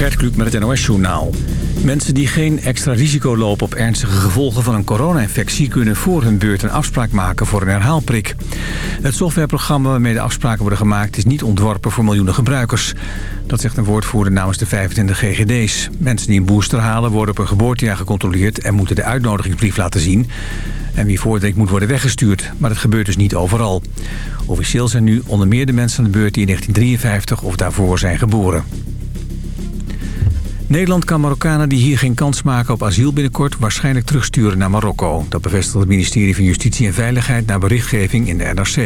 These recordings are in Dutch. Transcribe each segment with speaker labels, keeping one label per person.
Speaker 1: Gert Kluk met het NOS-journaal. Mensen die geen extra risico lopen op ernstige gevolgen van een corona-infectie... kunnen voor hun beurt een afspraak maken voor een herhaalprik. Het softwareprogramma waarmee de afspraken worden gemaakt... is niet ontworpen voor miljoenen gebruikers. Dat zegt een woordvoerder namens de 25 GGD's. Mensen die een booster halen worden op hun geboortejaar gecontroleerd... en moeten de uitnodigingsbrief laten zien. En wie voordenkt moet worden weggestuurd. Maar dat gebeurt dus niet overal. Officieel zijn nu onder meer de mensen aan de beurt die in 1953 of daarvoor zijn geboren. Nederland kan Marokkanen die hier geen kans maken op asiel binnenkort waarschijnlijk terugsturen naar Marokko. Dat bevestigt het ministerie van Justitie en Veiligheid naar berichtgeving in de NRC.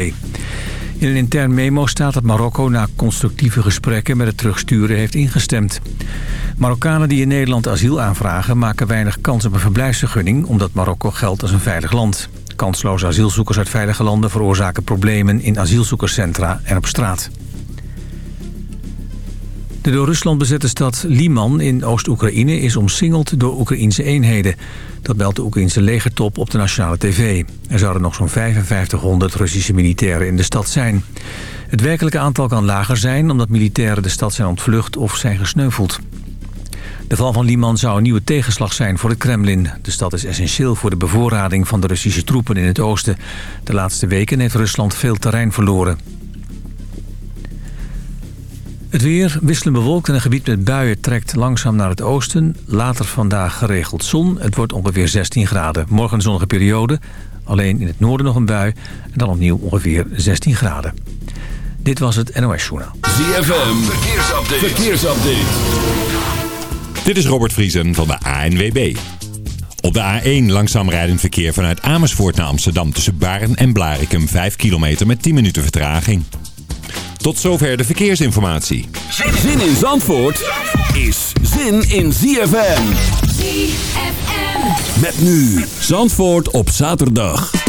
Speaker 1: In een intern memo staat dat Marokko na constructieve gesprekken met het terugsturen heeft ingestemd. Marokkanen die in Nederland asiel aanvragen maken weinig kans op een verblijfsvergunning omdat Marokko geldt als een veilig land. Kansloze asielzoekers uit veilige landen veroorzaken problemen in asielzoekerscentra en op straat. De door Rusland bezette stad Liman in Oost-Oekraïne is omsingeld door Oekraïnse eenheden. Dat meldt de Oekraïnse legertop op de nationale tv. Er zouden nog zo'n 5500 Russische militairen in de stad zijn. Het werkelijke aantal kan lager zijn omdat militairen de stad zijn ontvlucht of zijn gesneuveld. De val van Liman zou een nieuwe tegenslag zijn voor het Kremlin. De stad is essentieel voor de bevoorrading van de Russische troepen in het oosten. De laatste weken heeft Rusland veel terrein verloren. Het weer wisselend bewolkt en een gebied met buien trekt langzaam naar het oosten. Later vandaag geregeld zon. Het wordt ongeveer 16 graden. Morgen een zonnige periode. Alleen in het noorden nog een bui. En dan opnieuw ongeveer 16 graden. Dit was het NOS Journaal.
Speaker 2: ZFM, verkeersupdate. verkeersupdate.
Speaker 3: Dit is Robert Vriesen van de ANWB. Op de A1 langzaam rijdend verkeer vanuit Amersfoort naar Amsterdam... tussen Baren en Blarikum 5 kilometer met 10 minuten vertraging. Tot zover de verkeersinformatie.
Speaker 2: Zin in Zandvoort is zin in ZFM.
Speaker 4: ZFM.
Speaker 2: Met nu Zandvoort op zaterdag.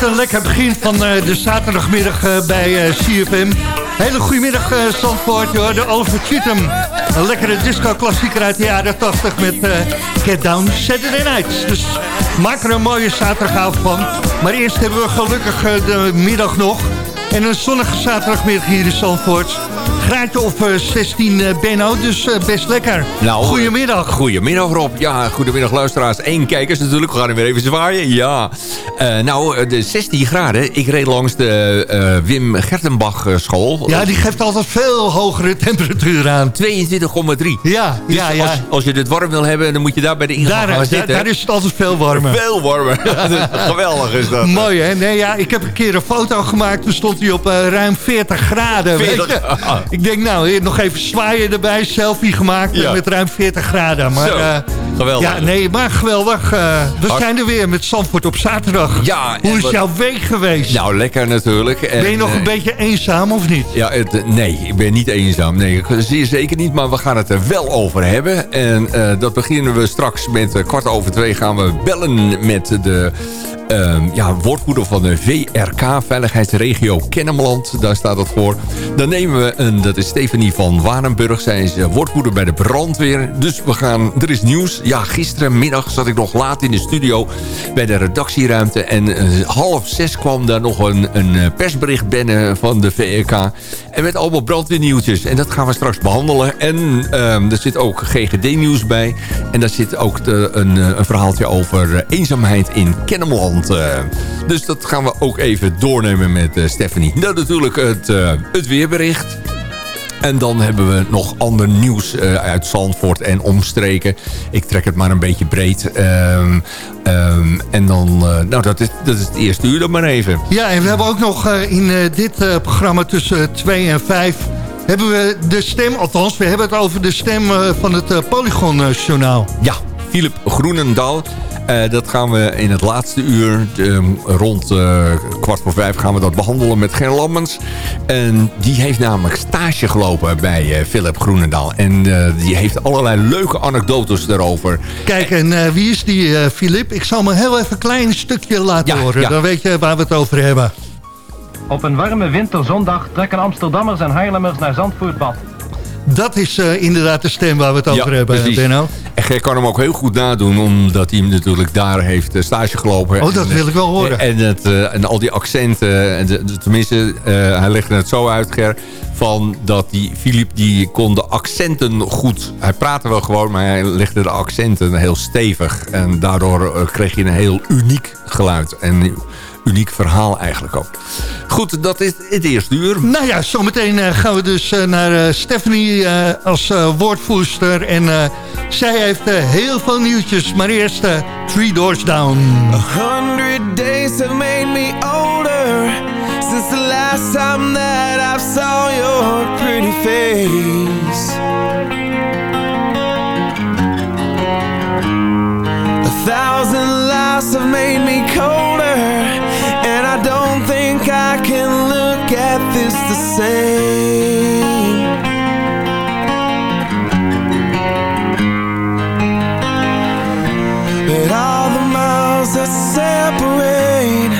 Speaker 4: Wat een lekker begin van eh, de zaterdagmiddag eh, bij eh, CFM. Hele goedemiddag uh, Zandvoort, de Oliver Cheatham. Een lekkere disco-klassieker uit de jaren 80 met eh, Get Down Saturday Night. Dus maak er een mooie zaterdagavond van. Maar eerst hebben we gelukkig de middag nog. En een zonnige zaterdagmiddag hier in Zandvoort. Graadje of eh, 16 eh, Benno, dus eh, best lekker.
Speaker 5: Nou,
Speaker 4: Goedemiddag.
Speaker 5: Goedemiddag Rob. Ja, goedemiddag luisteraars. Eén kijkers natuurlijk. We gaan hem weer even zwaaien. Ja. Eh, nou, eh, de 16 graden. Ik reed langs de eh, Wim Gertenbach eh, school.
Speaker 4: Ja, die geeft altijd veel hogere temperatuur aan.
Speaker 5: 22,3.
Speaker 4: Ja,
Speaker 5: Dus
Speaker 4: ja, ja.
Speaker 5: Als, als je dit warm wil hebben, dan moet je daar bij de ingang
Speaker 4: Daar,
Speaker 5: gaan zitten.
Speaker 4: daar is het altijd veel warmer.
Speaker 5: Veel warmer. Geweldig is dat.
Speaker 4: Mooi hè? Nee, ja, ik heb een keer een foto gemaakt. Toen stond hij op eh, ruim 40 graden. weet
Speaker 5: 40,
Speaker 4: je? Ik denk nou, nog even zwaaien erbij. Selfie gemaakt
Speaker 5: Ja.
Speaker 4: met ruim 40 graden. Maar,
Speaker 5: geweldig.
Speaker 4: Ja, nee, maar geweldig. Eh, we
Speaker 5: Hart-
Speaker 4: zijn er weer met Zandvoort op zaterdag.
Speaker 5: Ja,
Speaker 4: Hoe is
Speaker 5: wat-
Speaker 4: jouw week geweest?
Speaker 5: Nou, lekker natuurlijk. En,
Speaker 4: ben je nog
Speaker 5: eh,
Speaker 4: een beetje eenzaam of niet?
Speaker 5: Ja, het, nee, ik ben niet eenzaam. Nee, zeer zeker niet. Maar we gaan het er wel over hebben. En eh, dat beginnen we straks met kwart over twee gaan we bellen met de... ehm, ja, woordvoerder van de VRK, Veiligheidsregio Kennemerland. Daar staat het voor. Dan nemen we een, dat is Stephanie van Wanenburg. Zij is woordvoerder bij de brandweer. Dus we gaan, er is nieuws. Ja, gisterenmiddag zat ik nog laat in de studio bij de redactieruimte. En eh, half zes kwam daar nog een, een eh, persbericht binnen van de VRK. En met allemaal brandweernieuwtjes. En dat gaan we straks behandelen. En ehm, er zit ook GGD-nieuws bij. En daar zit ook de, een, eh, een verhaaltje over eenzaamheid in Kennemerland. dus dat gaan we ook even doornemen met Stephanie. Nou, natuurlijk het, het weerbericht. En dan hebben we nog ander nieuws eh, uit Zandvoort en omstreken. Ik trek het maar een beetje breed. Ehm, ehm, en dan, eh, nou dat is, dat is het eerste uur dan maar even.
Speaker 4: Ja, en we hebben ook nog eh, in dit programma tussen 2 en 5... hebben we de stem, althans, we hebben het over de stem van het eh, Polygon eh, Journaal.
Speaker 5: Ja, Philip Groenendaal. Eh, dat gaan we in het laatste uur, ehm, rond eh, kwart voor vijf, gaan we dat behandelen met Ger Lammens. En die heeft namelijk stage gelopen bij eh, Philip Groenendaal. En eh, die heeft allerlei leuke anekdotes daarover.
Speaker 4: Kijk, en eh, wie is die, eh Filip? Ik zal me heel even een klein stukje laten
Speaker 5: Ja,
Speaker 4: horen.
Speaker 5: ja.
Speaker 4: Dan weet je waar we het over hebben.
Speaker 6: Op een warme winterzondag trekken Amsterdammers en Haarlemmers naar Zandvoortbad.
Speaker 4: Dat is eh, inderdaad de stem waar we het over hebben,
Speaker 5: precies.
Speaker 4: Benno.
Speaker 5: En Ger kan hem ook heel goed nadoen, omdat hij hem natuurlijk daar heeft eh, stage gelopen.
Speaker 4: Oh, dat
Speaker 5: En,
Speaker 4: wil ik wel horen.
Speaker 5: En, het, eh, en al die accenten, en de- de- tenminste, eh, hij legde het zo uit, Ger, van dat die Filip, die kon de accenten goed. Hij praatte wel gewoon, maar hij legde de accenten heel stevig. En daardoor eh, kreeg je een heel uniek geluid. En uniek verhaal eigenlijk ook. Goed, dat is het eerste uur.
Speaker 4: Nou ja, zometeen eh, gaan we dus eh, naar eh, Stephanie eh, als woordvoerster. En eh, zij heeft heel veel nieuwtjes. Maar eerst Three Doors Down.
Speaker 7: hundred days have made me older Since the last time that I saw your pretty face A thousand lives have made me colder I can look at this the same. But all the miles that separate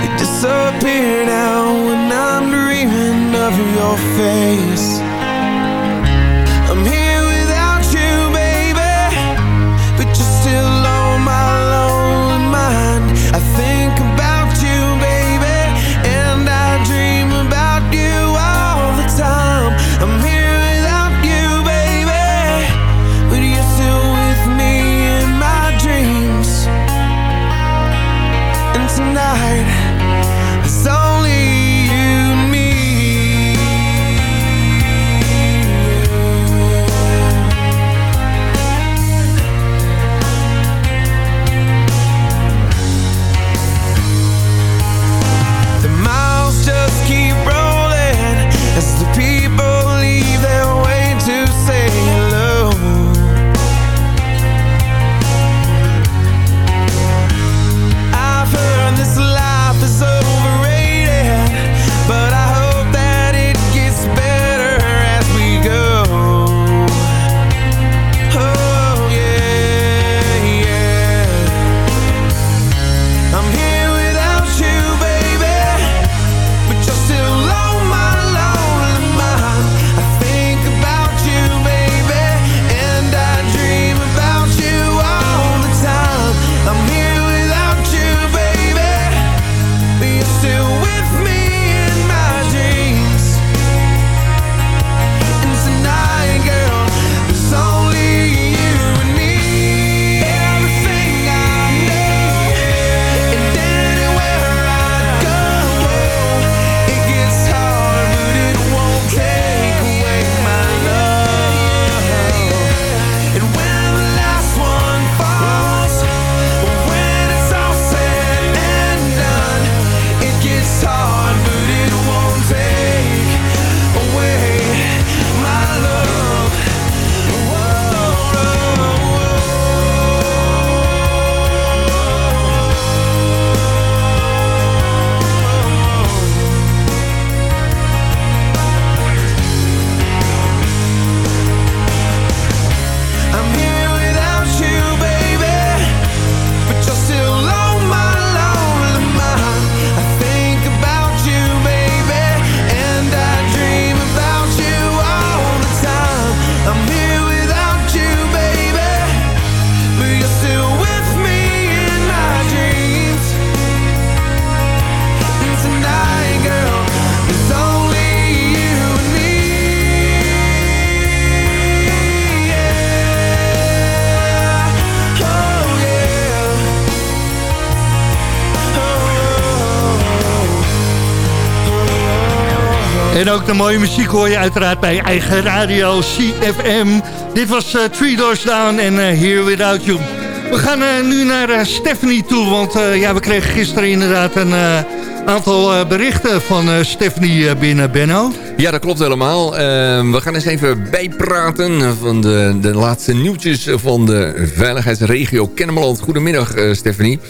Speaker 7: They disappear now when I'm dreaming of your face
Speaker 4: En ook de mooie muziek hoor je uiteraard bij eigen radio CFM. Dit was eh, Three Doors Down en eh, Here Without You. We gaan eh, nu naar Stephanie toe, want eh, ja, we kregen gisteren inderdaad een eh, aantal eh, berichten van eh, Stephanie binnen, Benno.
Speaker 5: Ja, dat klopt helemaal. Ehm, we gaan eens even bijpraten van de, de laatste nieuwtjes van de veiligheidsregio Kennemerland. Goedemiddag, eh, Stephanie.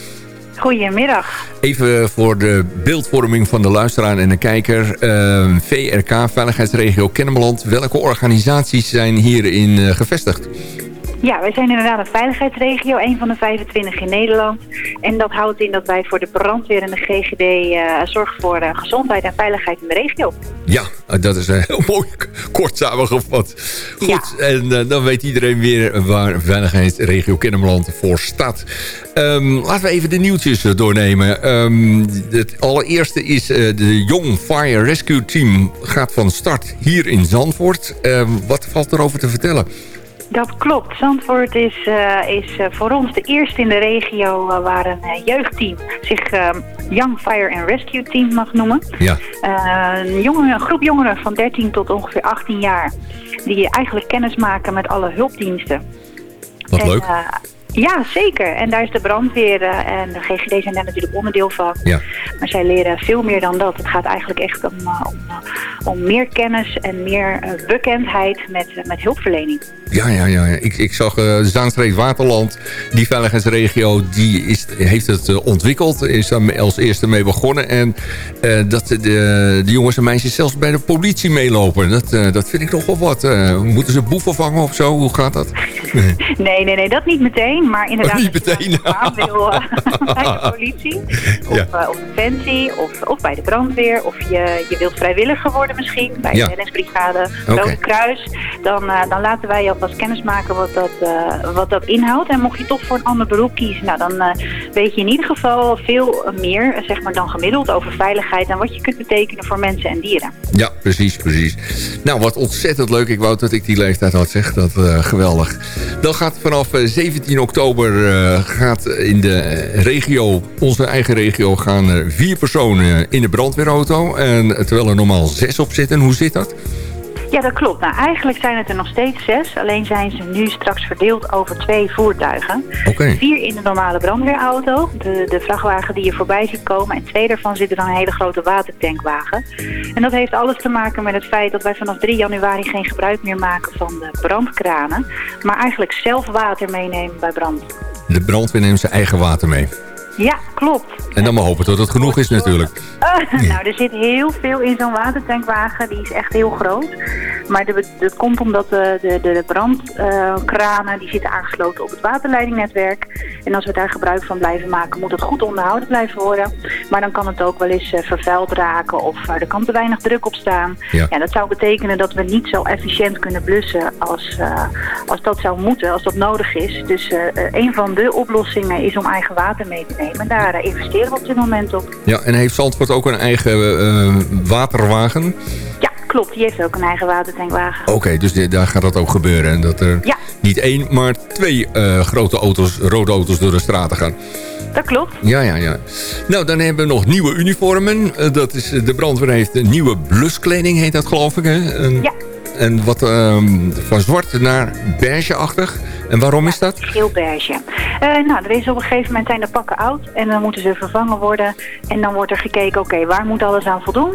Speaker 8: Goedemiddag.
Speaker 5: Even voor de beeldvorming van de luisteraar en de kijker. Ehm, VRK, Veiligheidsregio Kennemerland. Welke organisaties zijn hierin eh, gevestigd?
Speaker 8: Ja, wij zijn inderdaad een veiligheidsregio, een van de 25 in Nederland. En dat houdt in dat wij voor de brandweer en de GGD eh, zorgen voor eh, gezondheid en veiligheid in de regio.
Speaker 5: Ja, eh, dat is eh, heel mooi kort samengevat. Goed,
Speaker 8: Ja.
Speaker 5: en dan weet iedereen weer waar Veiligheidsregio Kennemerland voor staat. Ehm, laten we even de nieuwtjes doornemen. Ehm, het allereerste is de Young Fire Rescue Team gaat van start hier in Zandvoort. Ehm, wat valt erover te vertellen?
Speaker 8: Dat klopt. Zandvoort is, eh, is eh, voor ons de eerste in de regio eh, waar een jeugdteam zich Young Fire and Rescue Team mag noemen.
Speaker 5: Ja.
Speaker 8: Een, jongen, een groep jongeren van 13 tot ongeveer 18 jaar die eigenlijk kennis maken met alle hulpdiensten.
Speaker 5: Wat
Speaker 8: En,
Speaker 5: leuk.
Speaker 8: Ja, zeker. En daar is de brandweer eh, en de GGD zijn daar natuurlijk onderdeel van.
Speaker 5: Ja.
Speaker 8: Maar zij leren veel meer dan dat. Het gaat eigenlijk echt om, eh, om, eh, om meer kennis en meer bekendheid met, met hulpverlening.
Speaker 5: Ja, ja, ja. Ik, ik zag uh, Zaanstreek Waterland, die veiligheidsregio, die is, heeft het uh, ontwikkeld. Is daar als eerste mee begonnen. En uh, dat de, de, jongens en meisjes zelfs bij de politie meelopen. Dat, uh, dat vind ik nog wel wat. moeten ze boeven vangen of zo? Hoe gaat dat?
Speaker 8: nee, nee, nee, dat niet meteen. Maar inderdaad,
Speaker 5: niet meteen.
Speaker 8: Als je wil, bij de politie, of, ja. of Defensie, of, of bij de brandweer. Of je, je wilt vrijwilliger worden misschien, bij de reddingsbrigade, Rode okay. Kruis. Dan, dan laten wij je alvast kennis maken wat dat, wat dat inhoudt. En mocht je toch voor een ander beroep kiezen, nou, dan weet je in ieder geval veel meer zeg maar, dan gemiddeld over veiligheid en wat je kunt betekenen voor mensen en dieren.
Speaker 5: Ja, precies, precies. Nou, wat ontzettend leuk. Ik wou dat ik die leeftijd had, zeg. Dat uh, geweldig. Dan gaat vanaf 17 oktober gaat in de regio, onze eigen regio, gaan er vier personen in de brandweerauto. En terwijl er normaal zes op zitten. Hoe zit dat?
Speaker 8: Ja, dat klopt. Nou, eigenlijk zijn het er nog steeds zes. Alleen zijn ze nu straks verdeeld over twee voertuigen.
Speaker 5: Okay.
Speaker 8: Vier in de normale brandweerauto. De, de vrachtwagen die je voorbij ziet komen. En twee daarvan zitten dan een hele grote watertankwagen. En dat heeft alles te maken met het feit dat wij vanaf 3 januari geen gebruik meer maken van de brandkranen. Maar eigenlijk zelf water meenemen bij brand.
Speaker 5: De brandweer neemt zijn eigen water mee.
Speaker 8: Ja, klopt.
Speaker 5: En dan maar hopen dat het genoeg is natuurlijk.
Speaker 8: Uh, nou, er zit heel veel in zo'n watertankwagen. Die is echt heel groot. Maar dat komt omdat de, de, de brandkranen uh, die zitten aangesloten op het waterleidingnetwerk. En als we daar gebruik van blijven maken, moet het goed onderhouden blijven worden. Maar dan kan het ook wel eens uh, vervuild raken of er kan te weinig druk op staan.
Speaker 5: Ja.
Speaker 8: ja dat zou betekenen dat we niet zo efficiënt kunnen blussen als, als dat zou moeten, als dat nodig is. Dus een van de oplossingen is om eigen water mee te nemen. Daar uh, investeren we op dit moment op.
Speaker 5: Ja, en heeft Zandvoort ook een eigen uh, waterwagen?
Speaker 8: Ja, klopt. Die heeft ook een eigen watertankwagen.
Speaker 5: Oké, okay, dus daar gaat dat ook gebeuren. En dat er
Speaker 8: ja.
Speaker 5: niet één, maar twee uh, grote auto's, rode auto's door de straten gaan.
Speaker 8: Dat klopt.
Speaker 5: Ja, ja, ja. Nou, dan hebben we nog nieuwe uniformen. Uh, dat is, de brandweer heeft een nieuwe bluskleding, heet dat geloof ik, hè?
Speaker 8: Ja.
Speaker 5: En wat um, van zwart naar beige-achtig. En waarom is dat?
Speaker 8: Geel beige. Uh, nou, er is op een gegeven moment zijn de pakken oud. En dan moeten ze vervangen worden. En dan wordt er gekeken, oké, okay, waar moet alles aan voldoen?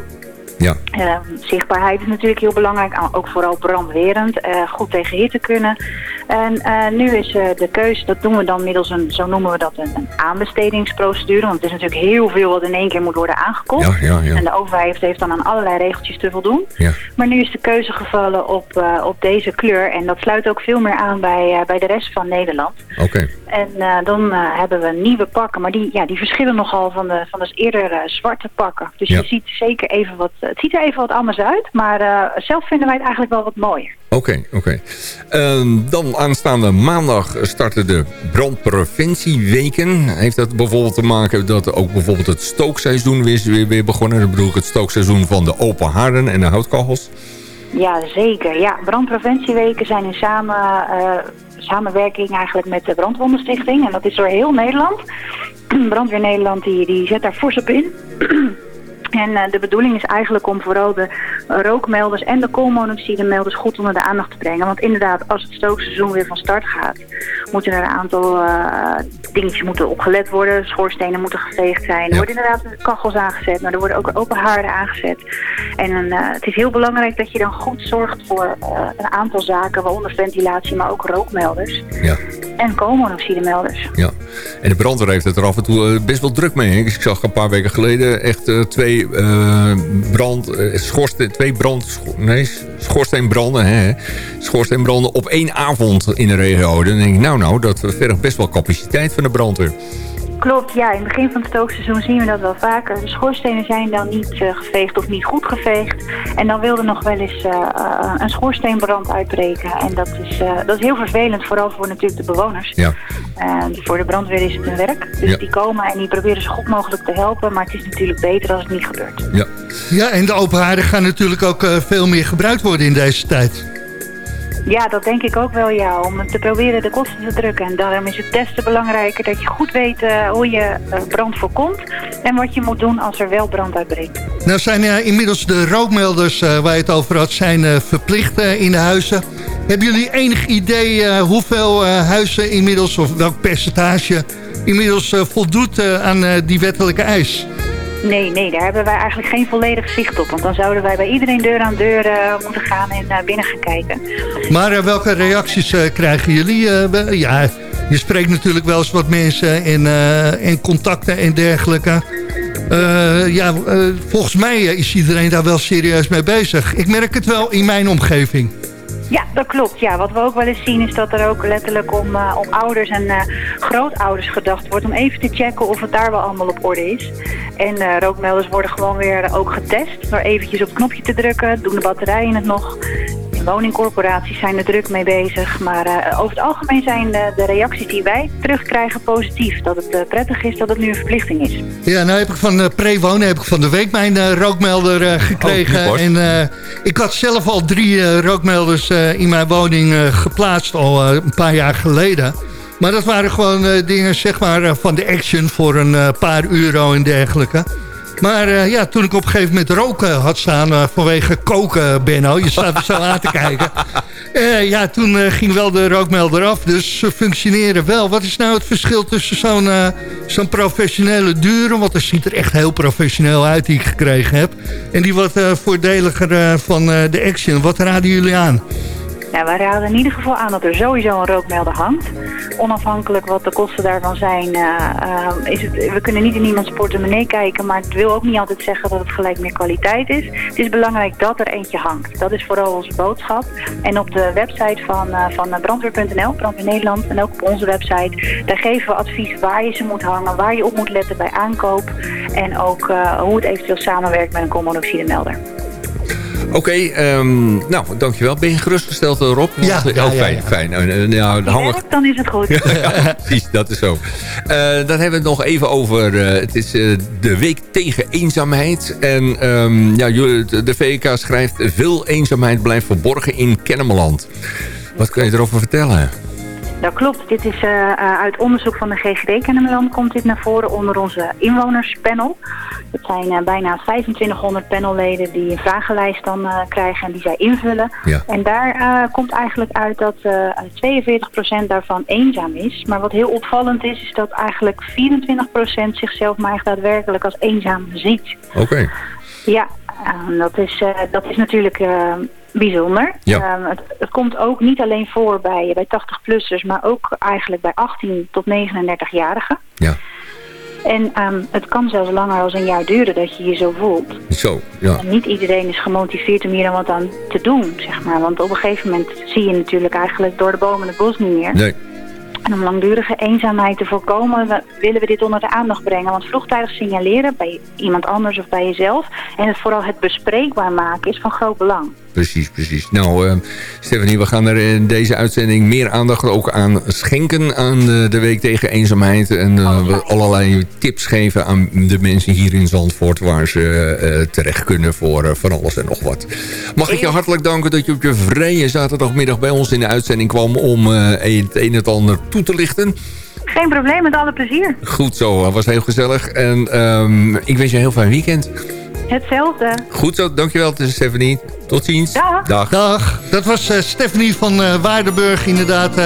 Speaker 5: Ja.
Speaker 8: Uh, zichtbaarheid is natuurlijk heel belangrijk, ook vooral brandwerend, uh, goed tegen hitte kunnen. En uh, nu is de keuze, dat doen we dan middels een, zo noemen we dat, een, een aanbestedingsprocedure. Want het is natuurlijk heel veel wat in één keer moet worden aangekocht.
Speaker 5: Ja, ja, ja.
Speaker 8: En de overheid heeft dan aan allerlei regeltjes te voldoen.
Speaker 5: Ja.
Speaker 8: Maar nu is de keuze gevallen op, op deze kleur. En dat sluit ook veel meer aan bij, bij de rest van Nederland.
Speaker 5: Oké. Okay.
Speaker 8: En dan hebben we nieuwe pakken, maar die, ja, die verschillen nogal van de, van de eerder zwarte pakken. Dus je ziet zeker even wat het ziet er even wat anders uit, maar zelf vinden wij het eigenlijk wel wat mooier.
Speaker 5: Oké, okay, oké. Okay. Uh, dan aanstaande maandag starten de brandpreventieweken. Heeft dat bijvoorbeeld te maken dat ook bijvoorbeeld het stookseizoen weer, weer, begonnen? Dan bedoel ik het stookseizoen van de open haarden en de houtkachels.
Speaker 8: Ja, zeker. Ja, brandpreventieweken zijn in samen, uh, samenwerking eigenlijk met de Brandwondenstichting. En dat is door heel Nederland. Brandweer Nederland die, die zet daar fors op in. En uh, de bedoeling is eigenlijk om vooral de rookmelders en de koolmonoxidemelders goed onder de aandacht te brengen. Want inderdaad, als het stookseizoen weer van start gaat, moeten er een aantal uh, dingetjes moeten opgelet worden. Schoorstenen moeten geveegd zijn. Er worden inderdaad kachels aangezet, maar er worden ook open haarden aangezet. En uh, het is heel belangrijk dat je dan goed zorgt voor een aantal zaken, waaronder ventilatie, maar ook rookmelders.
Speaker 5: Ja.
Speaker 8: En koolmonoxidemelders.
Speaker 5: Ja, en de brandweer heeft het er af en toe best wel druk mee. Ik zag een paar weken geleden echt uh, uh, brand, schoorsteen, twee brand, nee, schoorsteenbranden, hè? schoorsteenbranden op één avond in de regio. Dan denk ik, nou nou, dat vergt best wel capaciteit van de brandweer.
Speaker 8: Klopt, ja. In het begin van het stookseizoen zien we dat wel vaker. De schoorstenen zijn dan niet uh, geveegd of niet goed geveegd. En dan wilde nog wel eens uh, uh, een schoorsteenbrand uitbreken. En dat is, dat is heel vervelend, vooral voor natuurlijk de bewoners.
Speaker 5: Ja.
Speaker 8: voor de brandweer is het een werk. Dus
Speaker 5: Ja.
Speaker 8: die komen en die proberen zo goed mogelijk te helpen. Maar het is natuurlijk beter als het niet gebeurt.
Speaker 5: Ja,
Speaker 4: Ja, en de open haarden gaan natuurlijk ook eh, veel meer gebruikt worden in deze tijd.
Speaker 8: Ja, dat denk ik ook wel, ja. Om te proberen de kosten te drukken. En daarom is het des te belangrijker dat je goed weet eh, hoe je eh, brand voorkomt. En wat je moet doen als er wel brand uitbreekt.
Speaker 4: Nou zijn uh, inmiddels de rookmelders waar je het over had, zijn verplicht in de huizen. Hebben jullie enig idee hoeveel huizen inmiddels, of welk percentage inmiddels voldoet aan die wettelijke eis?
Speaker 8: Nee, nee, daar hebben wij eigenlijk geen volledig zicht op. Want dan zouden wij bij iedereen deur aan deur uh, moeten gaan en uh, binnen gaan kijken.
Speaker 4: Maar uh, welke reacties krijgen jullie? ja, je spreekt natuurlijk wel eens wat mensen in, in contacten en dergelijke. ja, volgens mij is iedereen daar wel serieus mee bezig. Ik merk het wel in mijn omgeving.
Speaker 8: Ja, dat klopt. Ja, wat we ook wel eens zien is dat er ook letterlijk om, uh, om ouders en uh, grootouders gedacht wordt... om even te checken of het daar wel allemaal op orde is. En uh, rookmelders worden gewoon weer ook getest door eventjes op het knopje te drukken. Doen de batterijen het nog? Woningcorporaties zijn er druk mee bezig. Maar uh, over het algemeen zijn de, de, reacties die wij terugkrijgen positief. Dat het uh, prettig is dat het nu een verplichting is.
Speaker 4: Ja, nou heb ik van uh, Prewonen heb ik van de week mijn rookmelder gekregen. Oh, en ik had zelf al drie rookmelders in mijn woning geplaatst al een paar jaar geleden. Maar dat waren gewoon dingen zeg maar, van de action voor een paar euro en dergelijke. Maar uh, ja, toen ik op een gegeven moment roken had staan uh, vanwege koken, Benno. Je staat er zo aan te kijken. Uh, ja, toen ging wel de rookmelder af. Dus ze functioneren wel. Wat is nou het verschil tussen zo'n zo'n professionele dure... want dat ziet er echt heel professioneel uit die ik gekregen heb... en die wat voordeliger van de Action. Wat raden jullie aan?
Speaker 8: Wij raden in ieder geval aan dat er sowieso een rookmelder hangt. Onafhankelijk wat de kosten daarvan zijn, uh, is het, we kunnen niet in iemands portemonnee kijken, maar het wil ook niet altijd zeggen dat het gelijk meer kwaliteit is. Het is belangrijk dat er eentje hangt. Dat is vooral onze boodschap. En op de website van, uh, van brandweer.nl, Brandweer Nederland, en ook op onze website, daar geven we advies waar je ze moet hangen, waar je op moet letten bij aankoop en ook hoe het eventueel samenwerkt met een koolmonoxidemelder.
Speaker 5: Oké, okay, um, nou, dankjewel. Ben je gerustgesteld, eh, Rob?
Speaker 8: Ja,
Speaker 5: ja, oh, fijn. fijn. Uh,
Speaker 8: nou, hang... dan is het goed.
Speaker 5: precies, dat is zo. Uh, dan hebben we het nog even over... het is de week tegen eenzaamheid. En um, ja, de VK schrijft... Veel eenzaamheid blijft verborgen in Kennemerland. Wat kun je erover vertellen?
Speaker 8: Dat klopt. Dit is uh, uit onderzoek van de GGD Kennemerland komt dit naar voren onder onze inwonerspanel. Het zijn uh, bijna 2500 panelleden die een vragenlijst dan uh, krijgen en die zij invullen. Ja. En daar komt eigenlijk uit dat 42% daarvan eenzaam is. Maar wat heel opvallend is, is dat eigenlijk 24% zichzelf maar echt daadwerkelijk als eenzaam ziet.
Speaker 5: Oké.
Speaker 8: Ja, dat, is, dat is natuurlijk bijzonder.
Speaker 5: Ja.
Speaker 8: Um, het, het, komt ook niet alleen voor bij, bij 80-plussers, maar ook eigenlijk bij 18 tot 39-jarigen.
Speaker 5: Ja.
Speaker 8: En um, het kan zelfs langer als een jaar duren dat je je zo voelt.
Speaker 5: Zo, ja.
Speaker 8: En niet iedereen is gemotiveerd om hier dan wat aan te doen, zeg maar. Want op een gegeven moment zie je natuurlijk eigenlijk door de bomen het bos niet meer.
Speaker 5: Nee.
Speaker 8: En om langdurige eenzaamheid te voorkomen willen we dit onder de aandacht brengen. Want vroegtijdig signaleren bij iemand anders of bij jezelf... en het vooral het bespreekbaar maken is van groot belang.
Speaker 5: Precies, precies. Nou, uh, Stephanie, we gaan er in deze uitzending meer aandacht ook aan schenken... aan de, de Week tegen Eenzaamheid. En uh, we allerlei tips geven aan de mensen hier in Zandvoort... waar ze uh, terecht kunnen voor van alles en nog wat. Mag ik je hartelijk danken dat je op je vrije zaterdagmiddag... bij ons in de uitzending kwam om het een en het ander toe te lichten.
Speaker 8: Geen probleem, met alle plezier.
Speaker 5: Goed zo, dat was heel gezellig. En um, ik wens je een heel fijn weekend.
Speaker 8: Hetzelfde.
Speaker 5: Goed zo, dankjewel Stephanie. Tot ziens.
Speaker 8: Dag.
Speaker 5: Dag.
Speaker 4: Dag. Dat was uh, Stephanie van uh, Waardenburg inderdaad. Uh,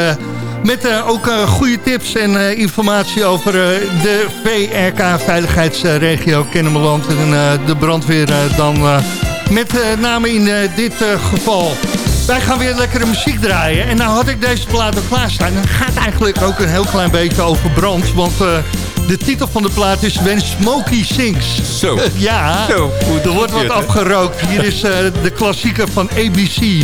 Speaker 4: met ook goede tips en informatie over de VRK Veiligheidsregio Kennemerland. En de brandweer dan met name in dit geval. Wij gaan weer lekkere muziek draaien. En nou had ik deze plaat al klaarstaan. Het gaat eigenlijk ook een heel klein beetje over brand. Want uh, de titel van de plaat is When Smokey Sings.
Speaker 5: Zo.
Speaker 4: ja,
Speaker 5: Zo,
Speaker 4: er wordt wat afgerookt. Hier is uh, de klassieker van ABC.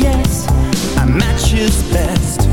Speaker 9: Yes? I match
Speaker 10: his best,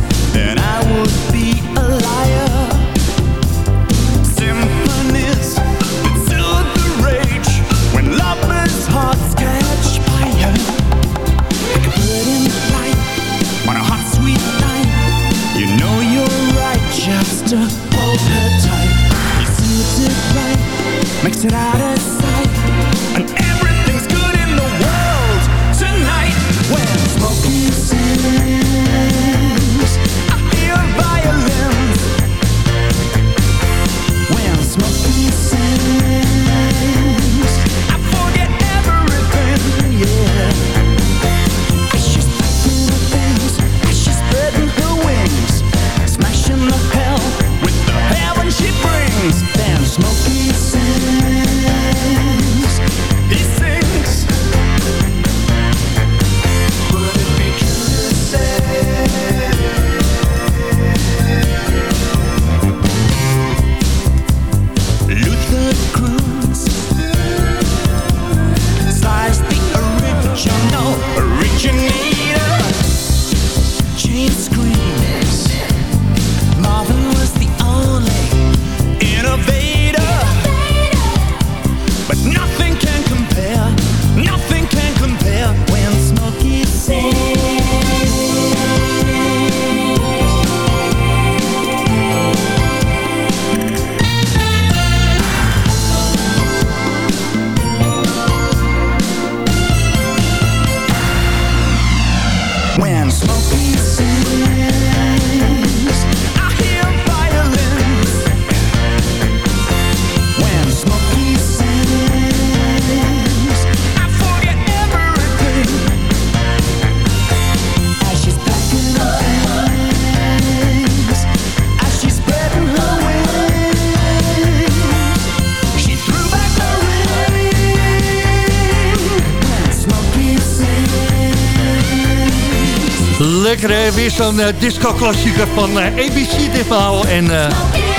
Speaker 10: weer zo'n eh, disco-klassieker van eh, ABC ditmaal. En eh,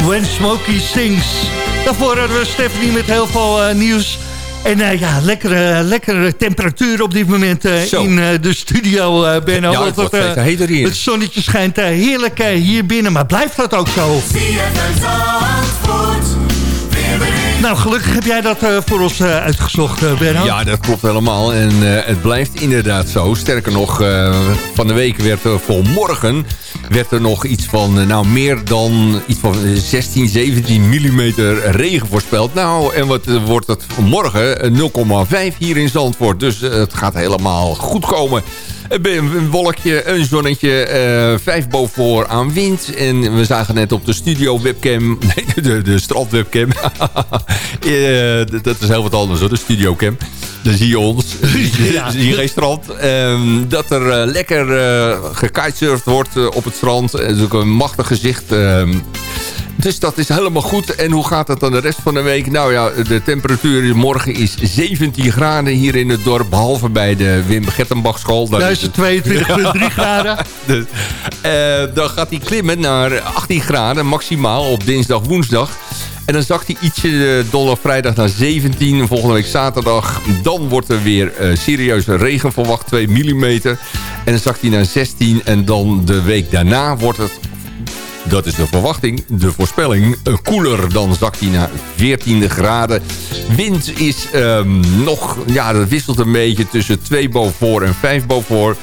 Speaker 10: When Smokey Sings. Daarvoor hadden we Stephanie met heel veel nieuws. En eh, ja, lekkere, lekkere temperatuur op dit moment eh, in de studio, eh Benno.
Speaker 5: Ja, het
Speaker 10: Want
Speaker 5: wordt steeds heter hier.
Speaker 10: Het zonnetje schijnt heerlijk hier binnen, maar blijft dat ook zo? Nou, gelukkig heb jij dat eh, voor ons eh, uitgezocht, eh Benno.
Speaker 5: Ja, dat klopt helemaal. En het blijft inderdaad zo. Sterker nog, van de week werd er voor morgen... werd er nog iets van, nou, meer dan iets van 16, 17 millimeter regen voorspeld. Nou, en wat wordt het morgen? Eh, 0,5 hier in Zandvoort. Dus het gaat helemaal goed komen. Een wolkje, een zonnetje, eh, vijf boven aan wind. En we zagen net op de studio webcam, nee, de, de strandwebcam. Eh, d- dat is heel wat anders hoor, de studiocam. Dan zie je ons,
Speaker 10: Ja.
Speaker 5: zie je geen strand. Ehm, dat er eh, lekker eh gekitesurfd wordt eh, op het strand. Het is ook een machtig gezicht. ehm. Dus dat is helemaal goed. En hoe gaat het dan de rest van de week? Nou ja, de temperatuur morgen is 17 graden hier in het dorp. Behalve bij de Wim Gertenbach school. Daar is
Speaker 10: het 22,3 graden.
Speaker 5: dus, eh, dan gaat hij klimmen naar 18 graden maximaal op dinsdag, woensdag. En dan zakt hij ietsje eh, donderdag, vrijdag naar 17. Volgende week zaterdag. Dan wordt er weer eh, serieuze regen verwacht, 2 mm. En dan zakt hij naar 16. En dan de week daarna wordt het dat is de verwachting, de voorspelling. eh, koeler, dan zakt hij naar 14 graden. Wind is ehm, nog, ja, dat wisselt een beetje tussen 2 boven en 5 boven.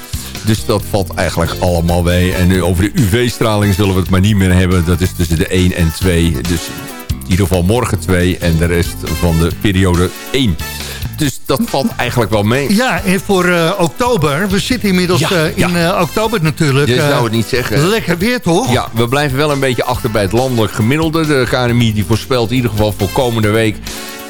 Speaker 5: Dus dat valt eigenlijk allemaal mee. En nu over de UV-straling zullen we het maar niet meer hebben. Dat is tussen de 1 en 2. Dus in ieder geval morgen 2 en de rest van de periode 1. Dat valt eigenlijk wel mee.
Speaker 4: Ja, en voor eh, oktober, we zitten inmiddels
Speaker 5: Ja,
Speaker 4: eh, in
Speaker 5: ja.
Speaker 4: eh, oktober natuurlijk.
Speaker 5: Je zou het niet zeggen.
Speaker 4: Lekker weer toch?
Speaker 5: Ja, we blijven wel een beetje achter bij het landelijk gemiddelde. De KNMI die voorspelt in ieder geval voor komende week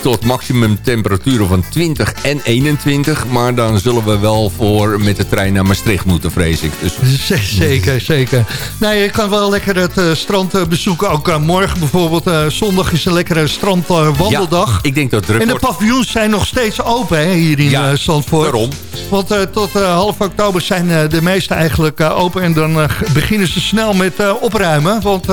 Speaker 5: tot maximum temperaturen van 20 en 21. Maar dan zullen we wel voor met de trein naar Maastricht moeten, vrees ik. Dus
Speaker 4: Zeker, zeker. Nou, je kan wel lekker het eh, strand eh, bezoeken. Ook eh, morgen bijvoorbeeld. zondag is een lekkere strandwandeldag.
Speaker 5: ja, ik denk dat het druk
Speaker 4: en de paviljoens zijn nog steeds open hè, hier in
Speaker 5: Ja,
Speaker 4: Zandvoort.
Speaker 5: waarom?
Speaker 4: Want tot half oktober zijn de meeste eigenlijk open. En dan beginnen ze snel met opruimen. Want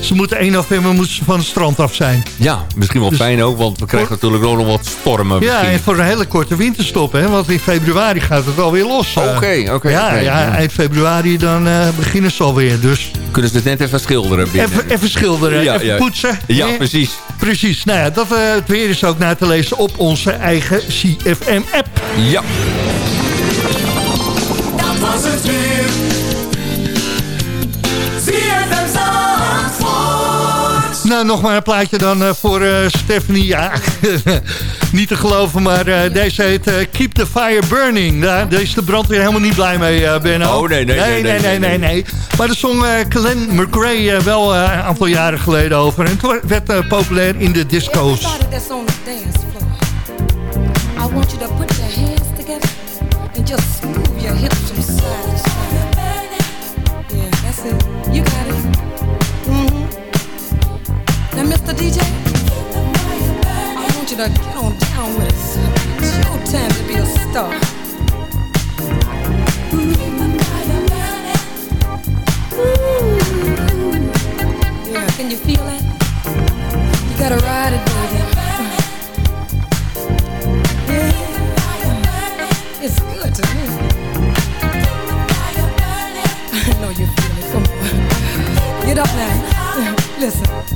Speaker 4: ze moeten 1 november moeten ze van het strand af zijn.
Speaker 5: Ja, misschien wel
Speaker 4: Dus-
Speaker 5: fijn ook, want we krijgen natuurlijk ook nog wat stormen.
Speaker 4: Ja,
Speaker 5: misschien.
Speaker 4: en voor een hele korte winterstop. Hè? Want in februari gaat het alweer los. eh.
Speaker 5: Oké, oké,
Speaker 4: Ja, ja,
Speaker 5: ja.
Speaker 4: eind februari dan eh, beginnen ze alweer. Dus
Speaker 5: Kunnen ze het net even schilderen binnen.
Speaker 4: even, even schilderen,
Speaker 5: Ja,
Speaker 4: even
Speaker 5: ja.
Speaker 4: poetsen.
Speaker 5: Ja, precies.
Speaker 4: Precies. Nou ja, dat, eh, het weer is ook na te lezen op onze eigen CFM-app.
Speaker 5: Ja.
Speaker 4: Nou, nog maar een plaatje dan uh, voor uh, Stephanie. Ja, niet te geloven, maar uh, deze heet Keep the Fire Burning. Daar, daar is de brandweer helemaal niet blij mee, uh, Benno.
Speaker 5: Oh, nee, nee,
Speaker 4: nee,
Speaker 5: nee,
Speaker 4: nee, nee.
Speaker 5: nee, nee, nee
Speaker 4: Maar de song Glenn McRae wel een aantal jaren geleden over. En het werd populair in de disco's.
Speaker 11: I want you to put your hands together and just move your hips from side to side. Yeah, that's it. You got it. Mr. DJ, I want you to get on down with us. It's your time to be a star. Yeah, can you feel that? You gotta ride it, baby. It's good to me. I know you feel it. Come on. Get up now. Listen.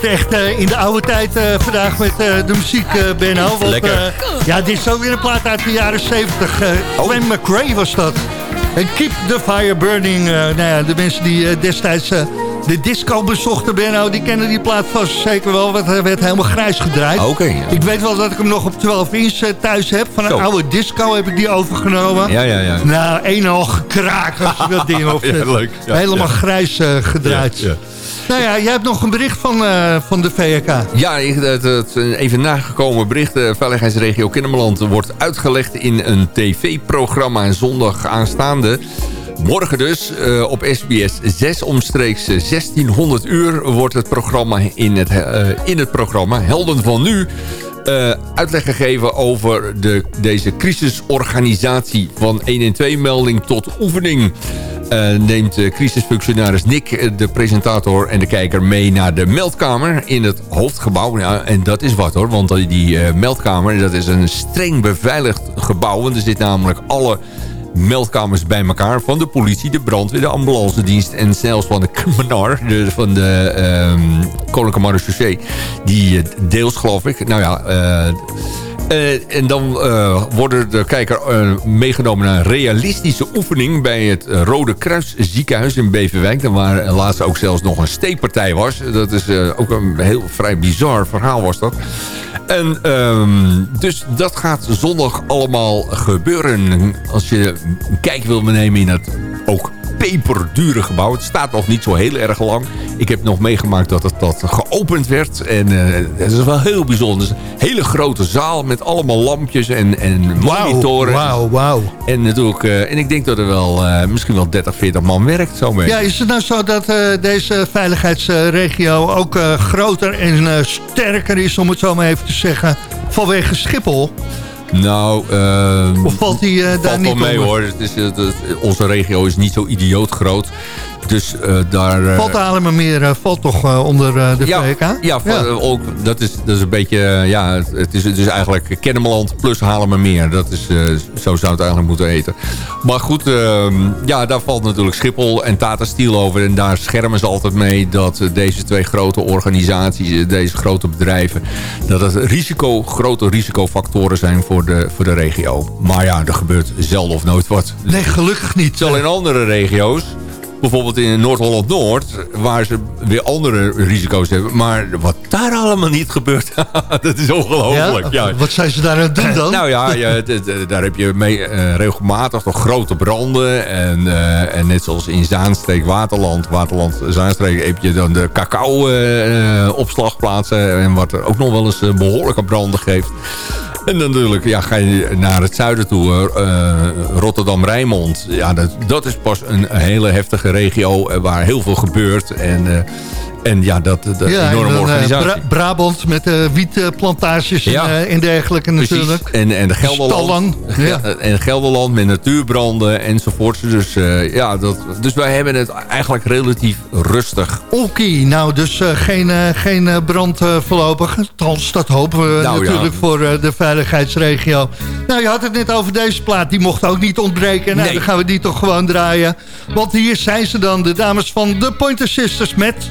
Speaker 4: Zitten echt eh, in de oude tijd eh, vandaag met eh, de muziek, Benno. Want,
Speaker 5: Lekker.
Speaker 4: ja, dit is ook weer een plaat uit de jaren 70. eh
Speaker 5: Oh.
Speaker 4: Gwen McRae was dat. En Keep the Fire Burning. nou ja, de mensen die destijds de disco bezochten, Benno... die kennen die plaat vast zeker wel, want hij werd helemaal grijs gedraaid.
Speaker 5: Oké, ja.
Speaker 4: Ik weet wel dat ik hem nog op 12 inch thuis heb. Van een
Speaker 5: Zo.
Speaker 4: oude disco heb ik die overgenomen.
Speaker 5: Ja, ja, ja.
Speaker 4: Nou, een en al gekraakt als je dat ding op
Speaker 5: Ja, leuk. Ja,
Speaker 4: Helemaal grijs gedraaid.
Speaker 5: Ja.
Speaker 4: Nou ja, jij hebt nog een bericht van, eh, van de VK.
Speaker 5: Ja, het, het, even nagekomen bericht. De veiligheidsregio Kennemerland wordt uitgelegd in een tv-programma zondag aanstaande. Morgen dus eh, op SBS 6 omstreeks eh, 1600 uur wordt het programma in het, eh, in het programma Helden van Nu eh, uitleg gegeven over de, deze crisisorganisatie van 112-melding tot oefening. Eh, neemt eh, crisisfunctionaris Nick, eh, de presentator en de kijker mee naar de meldkamer in het hoofdgebouw. Ja, en dat is wat hoor, want die, meldkamer dat is een streng beveiligd gebouw. En er zitten namelijk alle meldkamers bij elkaar. Van de politie, de brandweer, de ambulance dienst en zelfs van de KMNAR, de, van de ehm Koninklijke Marechaussee. Die deels geloof ik. Nou ja... eh, eh, en dan eh, worden de kijker eh, meegenomen naar een realistische oefening... bij het Rode Kruis ziekenhuis in Beverwijk. Waar laatst ook zelfs nog een steekpartij was. Dat is ook een heel vrij bizar verhaal was dat. En ehm, dus dat gaat zondag allemaal gebeuren. Als je een kijk wil nemen in het ook peperdure gebouw. Het staat nog niet zo heel erg lang. Ik heb nog meegemaakt dat het dat geopend werd. En eh, het is wel heel bijzonder. Een hele grote zaal met allemaal lampjes en, en monitoren.
Speaker 4: Wauw, wauw.
Speaker 5: En natuurlijk, eh, en ik denk dat er wel eh, misschien wel 30, 40 man werkt zo mee.
Speaker 4: Ja, is het nou zo dat deze veiligheidsregio ook groter en sterker is, om het zo maar even te zeggen, vanwege Schiphol?
Speaker 5: Nou,
Speaker 4: Of valt die eh, daar
Speaker 5: valt
Speaker 4: niet
Speaker 5: mee
Speaker 4: onder?
Speaker 5: hoor. Het is, eh, het- onze regio is niet zo idioot groot. Dus eh, daar... eh,
Speaker 4: Valt de Haarlemmermeer uh, valt toch eh, onder eh, de
Speaker 5: ja,
Speaker 4: VK?
Speaker 5: Ja, van- ook, dat, is, dat is een beetje... eh, ja, het, is, het is eigenlijk Kennemerland plus Haarlemmermeer. Dat is, eh, zo zou het eigenlijk moeten heten. Maar goed, ehm, ja, daar valt natuurlijk Schiphol en Tata Steel over. En daar schermen ze altijd mee dat eh, deze twee grote organisaties... eh, deze grote bedrijven... dat het risico, grote risicofactoren zijn voor de, voor de regio. Maar ja, er gebeurt zelden of nooit wat.
Speaker 4: Nee, gelukkig niet.
Speaker 5: Terwijl in andere regio's, bijvoorbeeld in Noord-Holland-Noord... waar ze weer andere risico's hebben. Maar wat daar allemaal niet gebeurt, dat is ongelooflijk. Ja,
Speaker 4: Wat zijn ze daar aan het doen dan?
Speaker 5: Nou ja, daar heb je mee, eh, regelmatig toch grote branden. En, eh, en net zoals in Zaanstreek, Waterland, Waterland, Zaanstreek... heb je dan de cacao-opslagplaatsen. en wat er ook nog wel eens eh, behoorlijke branden geeft. En dan natuurlijk ja, ga je naar het zuiden toe, eh, Rotterdam-Rijnmond. Ja, dat, dat is pas een hele heftige regio eh, waar heel veel gebeurt. En, eh, en ja, dat, dat
Speaker 4: ja, en
Speaker 5: enorme
Speaker 4: dan, eh,
Speaker 5: organisatie.
Speaker 4: Bra- Brabant met de wietplantages en, eh, en dergelijke
Speaker 5: Precies.
Speaker 4: natuurlijk.
Speaker 5: En, en de Gelderland.
Speaker 4: Stallen, ja.
Speaker 5: En Gelderland met natuurbranden enzovoort. Dus, ja, dat, dus wij hebben het eigenlijk relatief rustig.
Speaker 4: Oké, nou dus geen, geen brand voorlopig. Althans, dat hopen we
Speaker 5: Nou,
Speaker 4: natuurlijk voor de veiligheidsregio. Nou, je had het net over deze plaat. Die mocht ook niet ontbreken. Nou,
Speaker 5: Nee.
Speaker 4: dan gaan we die toch gewoon draaien. Want hier zijn ze dan, de dames van The Pointer Sisters met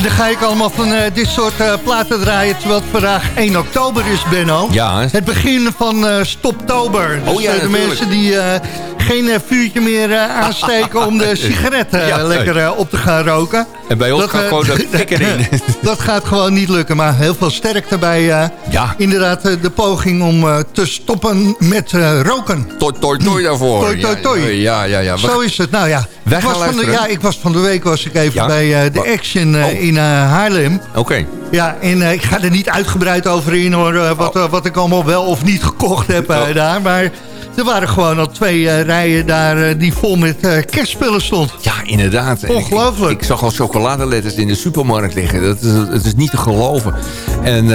Speaker 4: dan ga ik allemaal van eh, dit soort eh, platen draaien... terwijl het vandaag 1 oktober is, Benno.
Speaker 5: Ja, hè?
Speaker 4: Het begin van eh, Stoptober. Dus
Speaker 5: Oh ja,
Speaker 4: de mensen die geen vuurtje meer aansteken... om de sigaretten
Speaker 5: Ja,
Speaker 4: lekker op te gaan roken.
Speaker 5: En bij ons gaat gewoon de fik erin.
Speaker 4: dat gaat gewoon niet lukken. Maar heel veel sterkte bij
Speaker 5: Ja.
Speaker 4: inderdaad de poging om te stoppen met roken.
Speaker 5: Toi, toi, toi daarvoor.
Speaker 4: Toi, toi, toi.
Speaker 5: Ja, ja, ja.
Speaker 4: Zo is het. Nou ja,
Speaker 5: Wij
Speaker 4: ik
Speaker 5: gaan
Speaker 4: was van de, ja, ik was van de week was ik even
Speaker 5: Ja?
Speaker 4: bij eh, de Action eh,
Speaker 5: Oh.
Speaker 4: in eh, Haarlem.
Speaker 5: Oké.
Speaker 4: Ja, en ik ga er niet uitgebreid over in hoor, wat, eh, wat ik allemaal wel of niet gekocht heb
Speaker 5: Oh.
Speaker 4: daar. Maar er waren gewoon al twee eh, rijen daar eh, die vol met eh, kerstspullen stond.
Speaker 5: Ja, inderdaad.
Speaker 4: Ongelooflijk.
Speaker 5: Ik, ik zag al chocoladeletters in de supermarkt liggen. Dat is, het is niet te geloven. En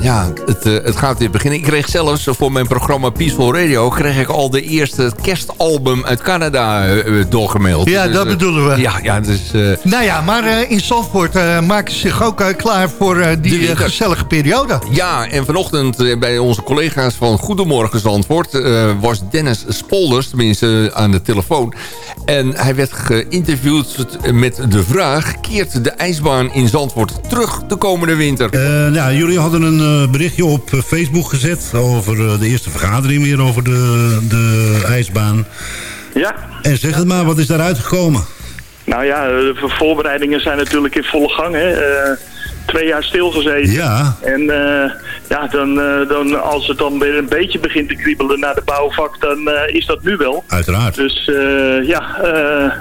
Speaker 5: ja, het, het gaat weer beginnen. Ik kreeg zelfs voor mijn programma Peaceful Radio... kreeg ik al de eerste kerstalbum uit Canada doorgemaild.
Speaker 4: Ja, dat
Speaker 5: eh,
Speaker 4: bedoelen we.
Speaker 5: Ja, ja dus...
Speaker 4: Nou ja, maar in Zandvoort maken ze zich ook klaar voor die gezellige periode.
Speaker 5: Ja, en vanochtend bij onze collega's van Goedemorgen Zandvoort... was Dennis Spolders, tenminste aan de telefoon. En hij werd geïnterviewd met de vraag... keert de ijsbaan in Zandvoort terug de komende winter?
Speaker 12: Eh, nou, jullie hadden een eh, berichtje op eh, Facebook gezet over de eerste vergadering weer over de, de ijsbaan.
Speaker 13: Ja,
Speaker 12: En zeg het maar, wat is daaruit gekomen?
Speaker 13: nou ja, de voorbereidingen zijn natuurlijk in volle gang. Hè. Eh, twee jaar stilgezeten.
Speaker 12: Ja,
Speaker 13: En eh, ja, dan, eh, dan, als het dan weer een beetje begint te kriebelen naar de bouwvak, dan eh, is dat nu wel.
Speaker 12: uiteraard.
Speaker 13: Dus ja,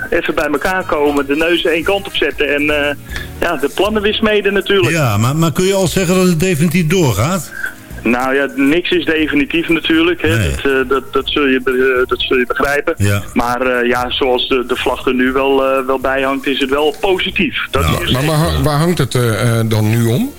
Speaker 13: even bij elkaar komen, de neus één kant op zetten en ja, de plannen weer smeden natuurlijk.
Speaker 12: Ja, maar, maar kun je al zeggen dat het definitief doorgaat?
Speaker 13: Nou ja, niks is definitief natuurlijk. Hè.
Speaker 12: Nee.
Speaker 13: Dat, eh, dat, dat, zul je, eh, dat zul je begrijpen.
Speaker 12: Ja.
Speaker 13: Maar eh, ja, zoals de, de vlag er nu wel, eh, wel bij hangt, is het wel positief. Dat
Speaker 12: Nou,
Speaker 13: is
Speaker 14: Maar waar, waar hangt het dan nu om?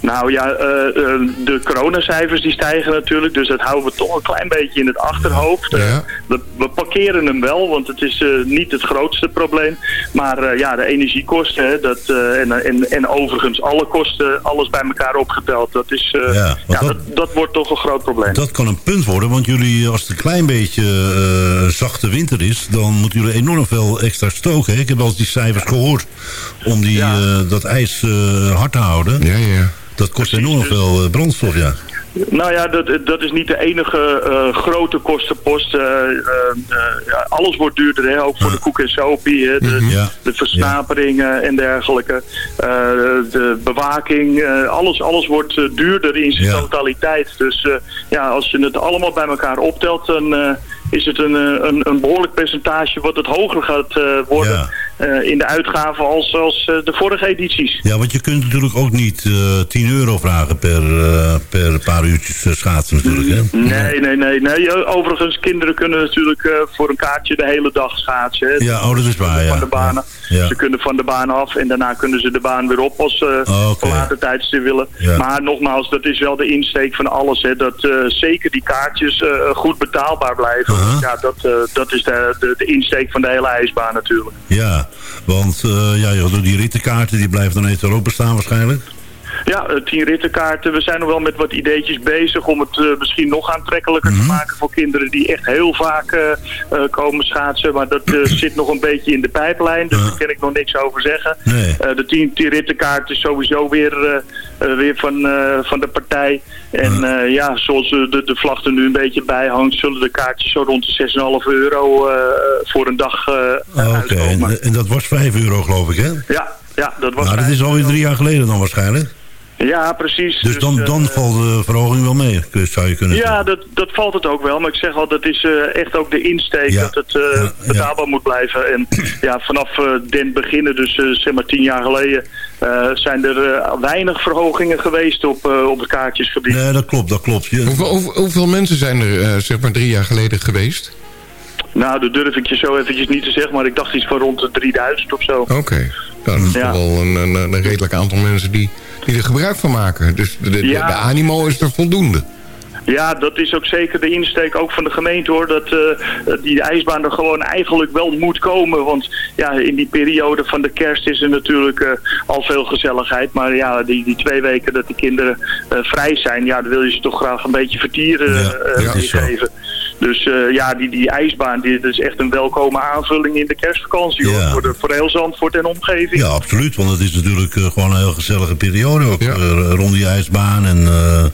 Speaker 13: Nou ja, eh, eh, de coronacijfers die stijgen natuurlijk, dus dat houden we toch een klein beetje in het achterhoofd. Eh,
Speaker 14: Ja.
Speaker 13: we, we parkeren hem wel, want het is eh, niet het grootste probleem. Maar eh, ja, de energiekosten hè, dat, eh, en, en, en overigens alle kosten, alles bij elkaar opgeteld, dat, is, eh,
Speaker 12: Ja,
Speaker 13: dat,
Speaker 12: dat-
Speaker 13: dat, wordt toch een groot probleem.
Speaker 12: Dat kan een punt worden, want jullie, als het een klein beetje eh, zachte winter is... dan moeten jullie enorm veel extra stoken. hè? Ik heb al eens die cijfers gehoord om die,
Speaker 13: Ja.
Speaker 12: eh, dat ijs eh, hard te houden.
Speaker 14: Ja, ja.
Speaker 12: Dat kost enorm
Speaker 13: dus-
Speaker 12: veel eh, brandstof, ja.
Speaker 13: Nou ja, dat, dat is niet de enige eh, grote kostenpost. Eh, ja, alles wordt duurder, hè? ook voor de koek en sopie. Hè? De,
Speaker 12: Ja.
Speaker 13: de versnaperingen en dergelijke. De bewaking, alles, alles wordt duurder in zijn
Speaker 12: Ja.
Speaker 13: totaliteit. Dus ja, als je het allemaal bij elkaar optelt, dan is het een, een, een behoorlijk percentage wat het hoger gaat worden
Speaker 12: Ja.
Speaker 13: In de uitgaven als, als eh, de vorige edities.
Speaker 12: Ja, want je kunt natuurlijk ook niet eh 10 euro vragen per, eh, per paar uurtjes eh, schaatsen natuurlijk, hè?
Speaker 13: Nee, nee, nee, nee. Overigens, kinderen kunnen natuurlijk eh, voor een kaartje de hele dag schaatsen. Hè.
Speaker 12: Ja, oh, dat is waar, ja.
Speaker 13: Van de banen.
Speaker 12: Ja.
Speaker 13: Ze kunnen van de baan af en daarna kunnen ze de baan weer op als ze
Speaker 12: Oh,
Speaker 13: op later tijdstip willen.
Speaker 12: Ja.
Speaker 13: Maar nogmaals, dat is wel de insteek van alles. Hè, dat eh, zeker die kaartjes eh, goed betaalbaar blijven.
Speaker 12: Aha.
Speaker 13: Ja, dat, eh, dat is de, de, de insteek van de hele ijsbaan natuurlijk.
Speaker 12: Ja, want eh, ja, joh, die rittenkaarten die blijven dan even ook bestaan waarschijnlijk.
Speaker 13: Ja, eh, tien rittenkaarten. We zijn nog wel met wat ideetjes bezig om het eh, misschien nog aantrekkelijker te maken voor kinderen die echt heel vaak komen schaatsen. Maar dat zit nog een beetje in de pijplijn, dus daar kan ik nog niks over zeggen.
Speaker 12: Nee.
Speaker 13: De tien, tien rittenkaart is sowieso weer, weer van, eh, van de partij. En eh, ja, zoals eh, de, de vlag er nu een beetje bij hangt, zullen de kaartjes zo rond de 6,5 euro eh, voor een dag eh
Speaker 12: Oh, Oké, en, en dat was 5 euro geloof ik, hè?
Speaker 13: Ja, ja, dat was
Speaker 12: Maar dat is alweer drie jaar geleden dan waarschijnlijk.
Speaker 13: Ja, precies.
Speaker 12: Dus dan,
Speaker 13: eh,
Speaker 12: dan valt de verhoging wel mee, kun- zou je kunnen
Speaker 13: Ja, dat, dat valt het ook wel. Maar ik zeg al, dat is eh, echt ook de insteek
Speaker 12: Ja.
Speaker 13: dat het eh, betaalbaar moet blijven. En ja, vanaf eh, den beginnen, dus zeg maar tien jaar geleden, eh, zijn er eh, weinig verhogingen geweest op, eh, op het kaartjesgebied.
Speaker 12: Nee, dat klopt, dat klopt. Je-
Speaker 14: Hoeveel, hoeveel, hoeveel mensen zijn er eh, zeg maar drie jaar geleden geweest?
Speaker 13: Nou, dat durf ik je zo eventjes niet te zeggen, maar ik dacht iets van rond de 3000 of zo.
Speaker 14: Oké. Nou, dat is
Speaker 13: Ja.
Speaker 14: toch wel een, een, een redelijk aantal mensen die, die er gebruik van maken. Dus de, de,
Speaker 13: Ja.
Speaker 14: de animo is er voldoende.
Speaker 13: Ja, dat is ook zeker de insteek ook van de gemeente hoor. Dat eh, die ijsbaan er gewoon eigenlijk wel moet komen. Want ja, in die periode van de kerst is er natuurlijk eh, al veel gezelligheid. Maar ja, die, die twee weken dat de kinderen eh, vrij zijn, ja, dan wil je ze toch graag een beetje vertieren eh,
Speaker 12: ja, zo.
Speaker 13: Dus eh, ja, die, die ijsbaan die, dat is echt een welkome aanvulling in de kerstvakantie hoor. Voor, de, voor heel Zandvoort en omgeving.
Speaker 12: Ja, absoluut. Want het is natuurlijk eh, gewoon een heel gezellige periode. Ook eh, rond die ijsbaan en eh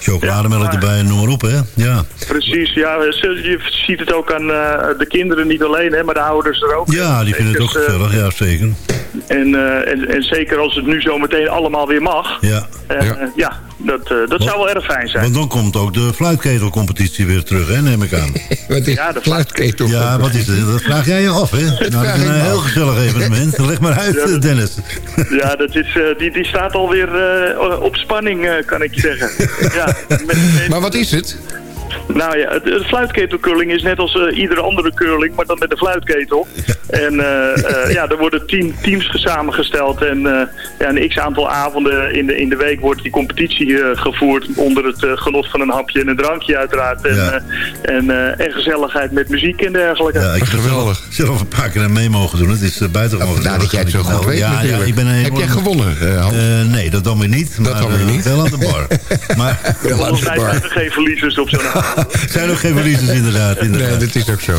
Speaker 12: chocolademelk erbij en noem maar op, hè? Ja,
Speaker 13: Precies, ja, je ziet het ook aan eh, de kinderen niet alleen, hè, maar de ouders er ook.
Speaker 12: ja die vinden het ook
Speaker 13: Dus,
Speaker 12: gezellig. Ja, zeker.
Speaker 13: En, eh, en, en zeker als het nu zo meteen allemaal weer mag.
Speaker 12: Ja.
Speaker 13: Ja. Dat, eh, dat zou wel erg fijn zijn.
Speaker 12: Want dan komt ook de fluitketelcompetitie weer terug, hè, neem ik aan.
Speaker 14: Wat is
Speaker 13: Ja, de
Speaker 14: fluitketel?
Speaker 12: Ja, wat is het? Dat vraag jij je af, hè? Nou, dat is een heel gezellig evenement. Leg maar uit,
Speaker 13: Ja, dat-
Speaker 12: Dennis.
Speaker 13: Ja, dat is, eh, die, die staat alweer eh op spanning, eh, kan ik je zeggen. ja, met, met-
Speaker 14: Maar wat is het?
Speaker 13: Nou ja, de, de fluitketelcurling is net als eh, iedere andere curling, maar dan met de fluitketel. En eh, eh, ja, er worden tien teams samengesteld en eh, ja, een x-aantal avonden in de, in de week wordt die competitie eh, gevoerd onder het genot van een hapje en een drankje uiteraard. En,
Speaker 12: Ja.
Speaker 13: en, eh, en gezelligheid met muziek en dergelijke.
Speaker 12: Ja, ik heb
Speaker 14: Geweldig.
Speaker 12: zelf, een paar keer aan mee mogen doen. Het is uh, buitengewoon
Speaker 14: Ja, vandaar dat jij het zo goed weet
Speaker 12: ja. Ja, ik ben een
Speaker 14: Heb jij gewonnen,
Speaker 12: nee, dat dan weer niet.
Speaker 14: Dat
Speaker 12: maar,
Speaker 14: dan weer niet.
Speaker 12: Wel aan de bar. maar
Speaker 13: Volgens mij zijn er geen verliezers op zo'n avond.
Speaker 12: zijn ook geen verliezers inderdaad. inderdaad.
Speaker 14: Nee, dat is ook zo.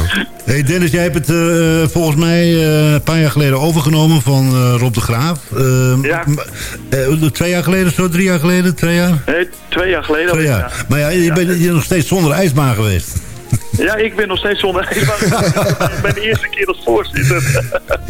Speaker 12: Hey Dennis, jij hebt het eh, volgens mij eh, een paar jaar geleden overgenomen van eh, Rob de Graaf. Eh,
Speaker 13: Ja.
Speaker 12: eh, twee jaar geleden, zo drie jaar geleden, twee jaar?
Speaker 13: Nee, twee jaar geleden.
Speaker 12: Twee jaar. Maar ja, je bent je nog steeds zonder ijsbaan geweest.
Speaker 13: Ja, ik ben nog steeds zonder ik ben de eerste keer als voorzitter.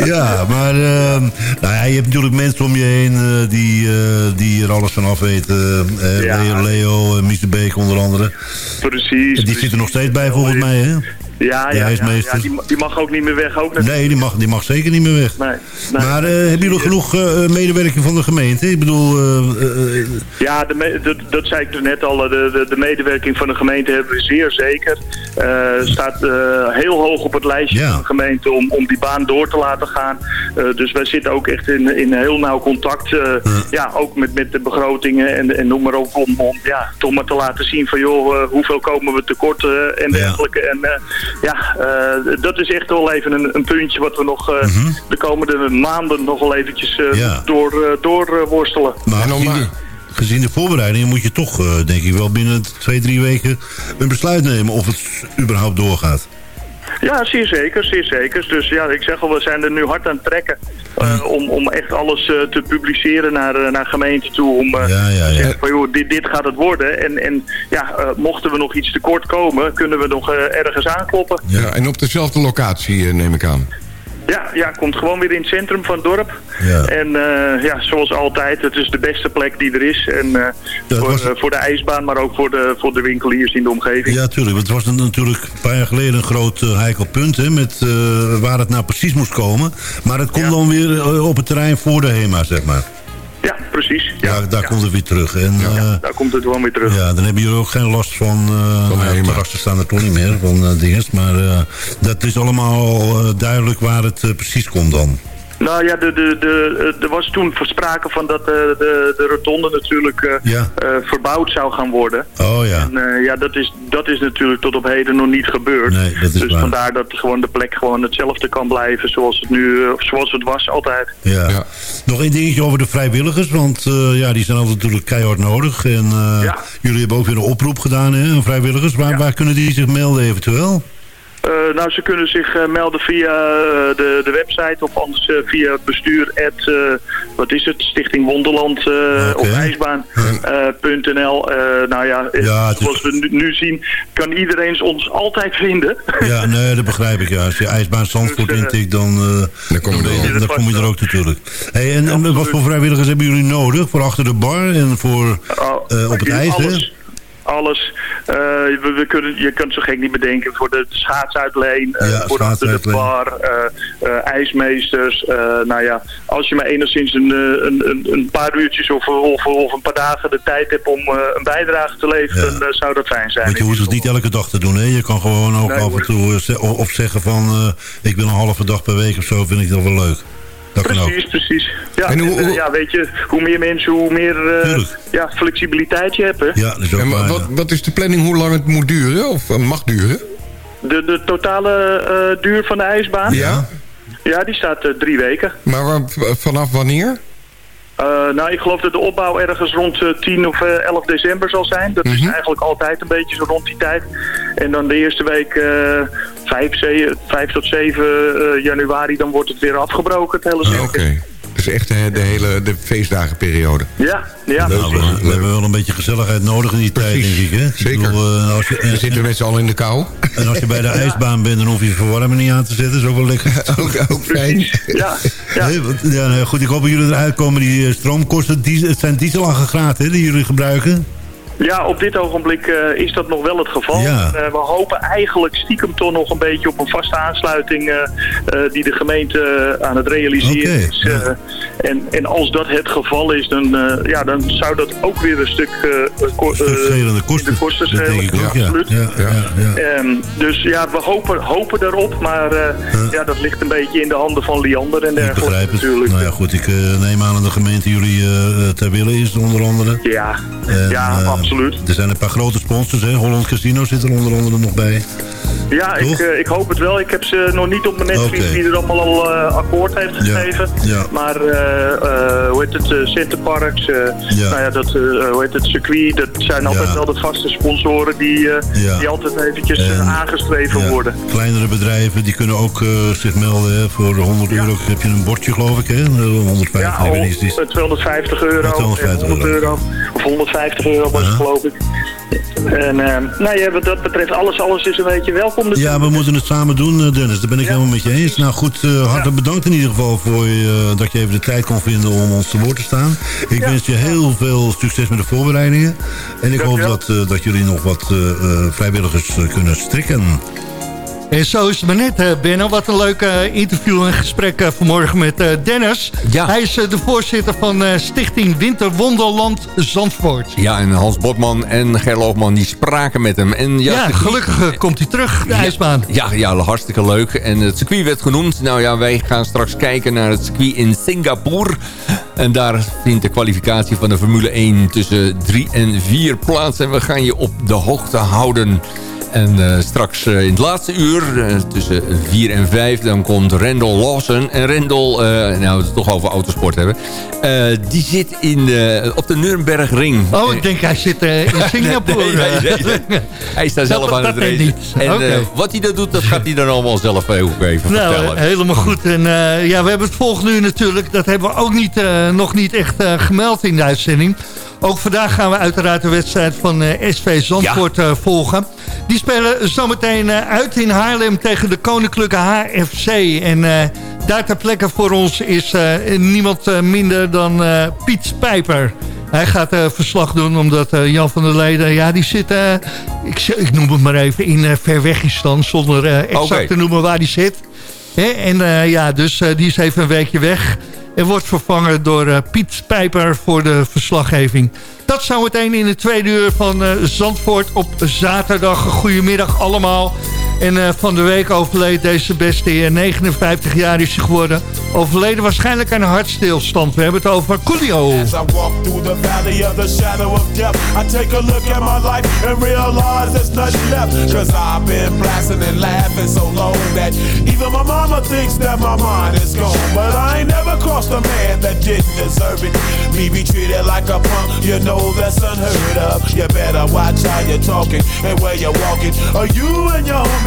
Speaker 12: Ja, maar ehm, nou ja, je hebt natuurlijk mensen om je heen eh, die, eh, die er alles van af weten. Eh,
Speaker 13: Ja.
Speaker 12: Leo, Leo de Beek onder andere.
Speaker 13: Precies.
Speaker 12: Die zit er nog steeds bij volgens mij, hè?
Speaker 13: Ja, ja, ja, die, die mag ook niet meer weg. Ook natuurlijk.
Speaker 12: Nee, die mag, die mag zeker niet meer weg.
Speaker 13: Nee, nee.
Speaker 12: Maar eh, hebben jullie genoeg eh, medewerking van de gemeente? Ik bedoel... eh, eh,
Speaker 13: Ja, de dat, dat zei ik dus net al. De, de, de medewerking van de gemeente hebben we zeer zeker. Eh staat eh, heel hoog op het lijstje
Speaker 12: Ja.
Speaker 13: van de gemeente om, om die baan door te laten gaan. Eh, dus wij zitten ook echt in, in heel nauw contact. eh, Ja, ook met, met de begrotingen en, en noem maar op. Om, om ja, toch maar te laten zien van joh, eh, hoeveel komen we tekort eh, en
Speaker 12: Ja.
Speaker 13: dergelijke. En eh, ja, eh, dat is echt wel even een, een puntje wat we nog eh, de komende maanden nog wel eventjes eh,
Speaker 12: Mhm. Ja.
Speaker 13: door, eh, door worstelen.
Speaker 12: maar gezien, de,
Speaker 14: maar-
Speaker 12: gezien de voorbereidingen moet je toch, eh, denk ik wel, binnen twee, drie weken een besluit nemen of het überhaupt doorgaat.
Speaker 13: Ja, zeer zeker, zeer zeker. Dus ja, ik zeg al, we zijn er nu hard aan het trekken eh, om, om echt alles eh, te publiceren naar, eh, naar gemeente toe. Om
Speaker 12: Ja, ja,
Speaker 13: te zeggen van joh, dit, dit gaat het worden. En, en ja, mochten we nog iets tekort komen, kunnen we nog ergens aankloppen.
Speaker 14: Ja. en op dezelfde locatie neem ik aan.
Speaker 13: Ja, ja, komt gewoon weer in het centrum van het dorp.
Speaker 12: Ja.
Speaker 13: En eh, ja, zoals altijd, het is de beste plek die er is. En eh, voor,
Speaker 12: was-
Speaker 13: eh, voor de ijsbaan, maar ook voor de, voor de winkeliers in de omgeving.
Speaker 12: Ja, tuurlijk. Het was natuurlijk een paar jaar geleden een groot heikel punt... Hè, met waar het nou precies moest komen. Maar het komt
Speaker 13: Ja.
Speaker 12: dan weer op het terrein voor de HEMA, zeg maar.
Speaker 13: Ja, precies. Ja,
Speaker 12: Ja, daar
Speaker 13: ja.
Speaker 12: komt het weer terug. En, eh,
Speaker 13: Daar komt het gewoon weer terug.
Speaker 12: ja, dan hebben jullie ook geen last van... nou,
Speaker 14: HEMA.
Speaker 12: terrassen staan er toch niet meer, van eh dinges. Maar eh, dat is allemaal duidelijk waar het precies komt dan.
Speaker 13: Nou ja, de, de, de, er was toen sprake van dat de, de, de rotonde natuurlijk eh,
Speaker 12: Ja.
Speaker 13: eh, verbouwd zou gaan worden.
Speaker 12: Oh ja.
Speaker 13: En eh, ja, dat is, dat is natuurlijk tot op heden nog niet gebeurd.
Speaker 12: Nee, dat is
Speaker 13: dus
Speaker 12: waar.
Speaker 13: vandaar dat gewoon de plek gewoon hetzelfde kan blijven zoals het nu, eh, zoals het was altijd.
Speaker 12: Ja. Nog één dingetje over de vrijwilligers, want eh, ja, die zijn altijd natuurlijk keihard nodig. En eh, jullie hebben ook weer een oproep gedaan hè, aan vrijwilligers. Waar, waar kunnen die zich melden eventueel?
Speaker 13: Eh, nou, ze kunnen zich eh, melden via eh, de, de website of anders via bestuur. at, eh, wat is het? Stichting Wonderland eh, of ijsbaan.nl. Eh, nou ja,
Speaker 12: Ja, het is-
Speaker 13: zoals we nu, nu zien, kan iedereen ons altijd vinden.
Speaker 12: Ja, nee, dat begrijp ik. Ja. Als je ijsbaan Zandvoort
Speaker 13: Dus, eh,
Speaker 12: intikt, dan, eh, dan,
Speaker 14: kom je
Speaker 13: er
Speaker 12: dan kom je er ook natuurlijk. Hey, en, en wat voor vrijwilligers hebben jullie nodig? Voor achter de bar en voor eh, op het ijs, hè?
Speaker 13: Alles. Eh, we, we kunnen, je kunt zo gek niet bedenken. Voor de schaatsuitleen, eh,
Speaker 12: Ja,
Speaker 13: voor achter de bar, eh, ijsmeesters. nou ja, als je maar enigszins een, een, een, een paar uurtjes of, of, of een paar dagen de tijd hebt om een bijdrage te leveren, dan zou dat fijn zijn.
Speaker 12: Want je hoeft het niet elke dag te doen, hè? Je kan gewoon ook
Speaker 13: Nee,
Speaker 12: af en toe of zeggen van... ik wil een halve dag per week of zo, vind ik dat wel leuk. Dat.
Speaker 13: Precies, precies. Ja,
Speaker 14: En hoe-
Speaker 13: en, eh,
Speaker 14: hoe-
Speaker 13: ja, weet je, hoe meer mensen, hoe meer eh, ja, flexibiliteit je hebt. Hè?
Speaker 12: Ja, dat is ook
Speaker 14: En wa- wat, wat is de planning hoe lang het moet duren of eh, mag duren?
Speaker 13: De, de totale eh, duur van de ijsbaan?
Speaker 14: Ja.
Speaker 13: Ja, die staat drie weken.
Speaker 14: Maar waar- vanaf wanneer?
Speaker 13: Eh, nou, ik geloof dat de opbouw ergens rond eh, 10 of eh, 11 december zal zijn. Dat
Speaker 14: Mhm.
Speaker 13: is eigenlijk altijd een beetje zo rond die tijd. En dan de eerste week eh 5, 7, 5 tot 7 eh, januari, dan wordt het weer afgebroken, het hele.
Speaker 14: Oké. Dus echt de, de hele de feestdagenperiode.
Speaker 13: Ja, ja.
Speaker 12: Nou, we, we hebben wel een beetje gezelligheid nodig in die tijd, denk ik. Hè? Ik
Speaker 14: Zeker.
Speaker 12: bedoel, eh, als je,
Speaker 14: We zitten met z'n allen in de kou.
Speaker 12: En als je bij de ijsbaan bent, dan hoef je je verwarming niet aan te zetten. Dat is ook wel lekker.
Speaker 14: ook, ook fijn.
Speaker 13: Ja,
Speaker 12: Nee, want- ja, goed, ik hoop dat jullie eruit komen. Die eh, stroomkosten, die, het zijn dieselaggregaten hè, die jullie gebruiken.
Speaker 13: Ja, op dit ogenblik eh, is dat nog wel het geval.
Speaker 12: Ja.
Speaker 13: Eh, we hopen eigenlijk stiekem toch nog een beetje op een vaste aansluiting eh, die de gemeente aan het realiseren is. En, en als dat het geval is, dan, ja, dan zou dat ook weer een stuk,
Speaker 12: schelen kosten.
Speaker 13: de kosten schelen. absoluut.
Speaker 12: Ja.
Speaker 13: Ehm, dus ja, we hopen, hopen daarop, maar ja, dat ligt een beetje in de handen van Liander en
Speaker 12: Ik
Speaker 13: dergelijke
Speaker 12: begrijp het.
Speaker 13: natuurlijk.
Speaker 12: Nou ja, goed, ik neem aan dat de gemeente jullie ter wille is, onder andere.
Speaker 13: Ja,
Speaker 12: En,
Speaker 13: ja
Speaker 12: eh,
Speaker 13: absoluut.
Speaker 12: Er zijn een paar grote sponsors, hè. Holland Casino zit er onder andere nog bij.
Speaker 13: Ja, ik, eh, ik hoop het wel. Ik heb ze nog niet op mijn netvlies
Speaker 12: Oké.
Speaker 13: wie er allemaal al eh, akkoord heeft gegeven.
Speaker 12: ja.
Speaker 13: Maar eh, hoe heet het, Centerparks, eh,
Speaker 12: Ja.
Speaker 13: nou ja, dat, hoe heet het, circuit, dat zijn altijd wel de vaste sponsoren die, die altijd eventjes
Speaker 12: En-
Speaker 13: aangestreven worden.
Speaker 12: Kleinere bedrijven die kunnen ook zich melden. Hè. Voor 100 euro heb je een bordje, geloof ik. Hè? 150
Speaker 13: Ja,
Speaker 12: nee,
Speaker 13: al,
Speaker 12: weet niet, is-
Speaker 13: eh, 250 euro,
Speaker 12: Ja, 250
Speaker 13: en 100 euro. Of 150 euro was het, geloof ik. En eh, nou ja, wat dat betreft, alles, alles is een beetje welkom. natuurlijk.
Speaker 12: Ja, we moeten het samen doen, eh, Dennis. Daar ben ik helemaal met je eens. Nou goed, eh, hartelijk bedankt in ieder geval voor je, dat je even de tijd kon vinden om ons te woord te staan. Ik wens je heel veel succes met de voorbereidingen. En ik hoop dat, dat jullie nog wat vrijwilligers kunnen strikken.
Speaker 4: En zo is het maar net, eh, Benno. Wat een leuk eh, interview en gesprek eh, vanmorgen met Dennis. Hij is de voorzitter van Stichting Winterwonderland Zandvoort.
Speaker 5: Ja, en Hans Botman en Gerloofman die spraken met hem. En
Speaker 4: Ja,
Speaker 5: de-
Speaker 4: gelukkig komt hij terug, de ijsbaan.
Speaker 5: Ja, ja, hartstikke leuk. En het circuit werd genoemd. Nou ja, wij gaan straks kijken naar het circuit in Singapore. En daar vindt de kwalificatie van de Formule 1 tussen 3 en 4 plaats. En we gaan je op de hoogte houden. En eh, straks eh, in het laatste uur, eh, tussen 4 en 5, dan komt Randall Lawson. En eh, nou we het toch over autosport hebben. die zit in, de- op de Nürnbergring.
Speaker 4: Oh, ik denk hij zit in Singapore.
Speaker 5: Nee, nee, nee, nee. Hij is daar
Speaker 4: Dat-
Speaker 5: zelf aan
Speaker 4: dat
Speaker 5: het racen.
Speaker 4: niet.
Speaker 5: En wat hij dan doet, dat gaat hij dan allemaal zelf ook even
Speaker 4: Nou,
Speaker 5: vertellen.
Speaker 4: helemaal goed. En ja, we hebben het volgende uur natuurlijk. Dat hebben we ook niet, nog niet echt gemeld in de uitzending. Ook vandaag gaan we uiteraard de wedstrijd van eh, SV Zandvoort eh, volgen. Die spelen zometeen eh, uit in Haarlem tegen de Koninklijke HFC. En daar ter plekke voor ons is niemand minder dan Piet Pijper. Hij gaat verslag doen omdat Jan van der Leden... ja, die zit, ik, ik noem het maar even, in Verwegistan... zonder exact te noemen waar die zit. Hè, en ja, dus die is even een weekje weg. En wordt vervangen door eh, Piet Pijper voor de verslaggeving. Dat zou meteen in de tweede uur van eh, Zandvoort op zaterdag. Goedemiddag allemaal. En eh, van de week overleed deze beste heer. 59 jaar is hij geworden. Overleden waarschijnlijk aan een hartstilstand. We hebben het over Coolio.
Speaker 7: As I walk through the valley of the shadow of death, I take a look at my life and realize there's nothing left. Cause I've been blasting and laughing so long that even my mama thinks that my mind is gone. But I ain't never crossed a man that didn't deserve it. Me be treated like a punk, you know that's unheard of. You better watch how you're talking and where you're walking, or you and your